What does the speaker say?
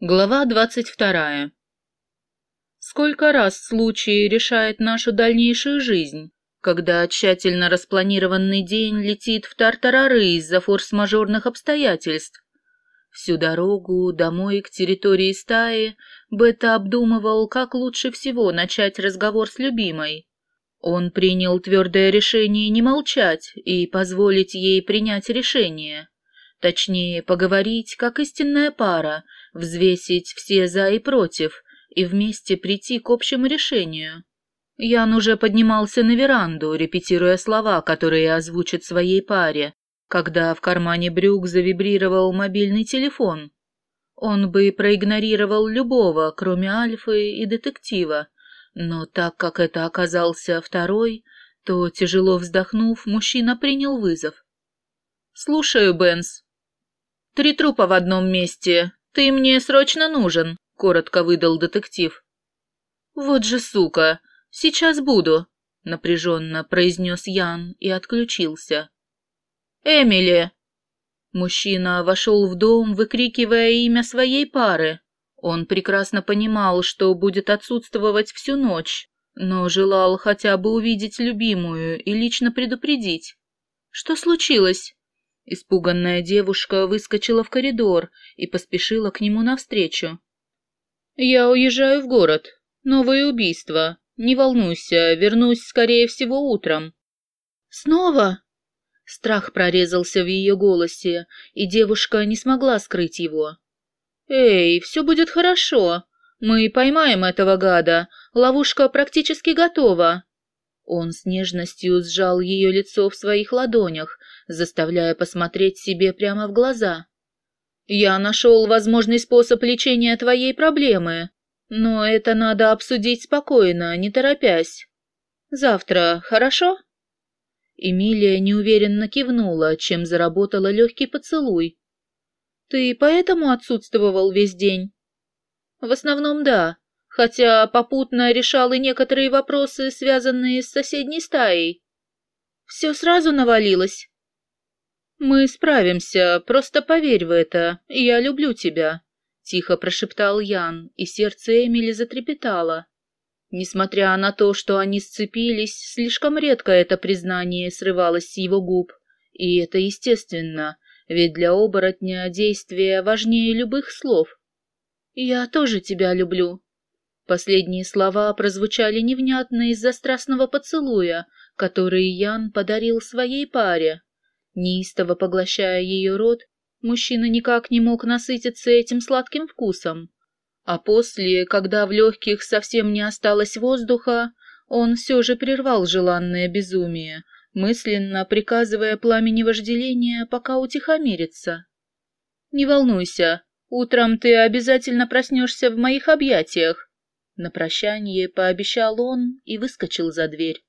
Глава двадцать вторая. Сколько раз случай решает нашу дальнейшую жизнь, когда тщательно распланированный день летит в тартарары из-за форс-мажорных обстоятельств. Всю дорогу домой к территории стаи Бета обдумывал, как лучше всего начать разговор с любимой. Он принял твердое решение не молчать и позволить ей принять решение. Точнее, поговорить, как истинная пара, взвесить все «за» и «против» и вместе прийти к общему решению. Ян уже поднимался на веранду, репетируя слова, которые озвучит своей паре, когда в кармане брюк завибрировал мобильный телефон. Он бы проигнорировал любого, кроме Альфы и детектива, но так как это оказался второй, то, тяжело вздохнув, мужчина принял вызов. «Слушаю, Бенс», «Три трупа в одном месте. Ты мне срочно нужен», — коротко выдал детектив. «Вот же сука! Сейчас буду», — напряженно произнес Ян и отключился. «Эмили!» Мужчина вошел в дом, выкрикивая имя своей пары. Он прекрасно понимал, что будет отсутствовать всю ночь, но желал хотя бы увидеть любимую и лично предупредить. «Что случилось?» Испуганная девушка выскочила в коридор и поспешила к нему навстречу. «Я уезжаю в город. Новое убийство. Не волнуйся, вернусь, скорее всего, утром». «Снова?» Страх прорезался в ее голосе, и девушка не смогла скрыть его. «Эй, все будет хорошо. Мы поймаем этого гада. Ловушка практически готова». Он с нежностью сжал ее лицо в своих ладонях, заставляя посмотреть себе прямо в глаза. «Я нашел возможный способ лечения твоей проблемы, но это надо обсудить спокойно, не торопясь. Завтра, хорошо?» Эмилия неуверенно кивнула, чем заработала легкий поцелуй. «Ты поэтому отсутствовал весь день?» «В основном да, хотя попутно решал и некоторые вопросы, связанные с соседней стаей. Все сразу навалилось?» «Мы справимся, просто поверь в это, я люблю тебя», — тихо прошептал Ян, и сердце Эмили затрепетало. Несмотря на то, что они сцепились, слишком редко это признание срывалось с его губ, и это естественно, ведь для оборотня действие важнее любых слов. «Я тоже тебя люблю». Последние слова прозвучали невнятно из-за страстного поцелуя, который Ян подарил своей паре. Неистово поглощая ее рот, мужчина никак не мог насытиться этим сладким вкусом. А после, когда в легких совсем не осталось воздуха, он все же прервал желанное безумие, мысленно приказывая пламени вожделения пока утихомириться. «Не волнуйся, утром ты обязательно проснешься в моих объятиях», на прощание пообещал он и выскочил за дверь.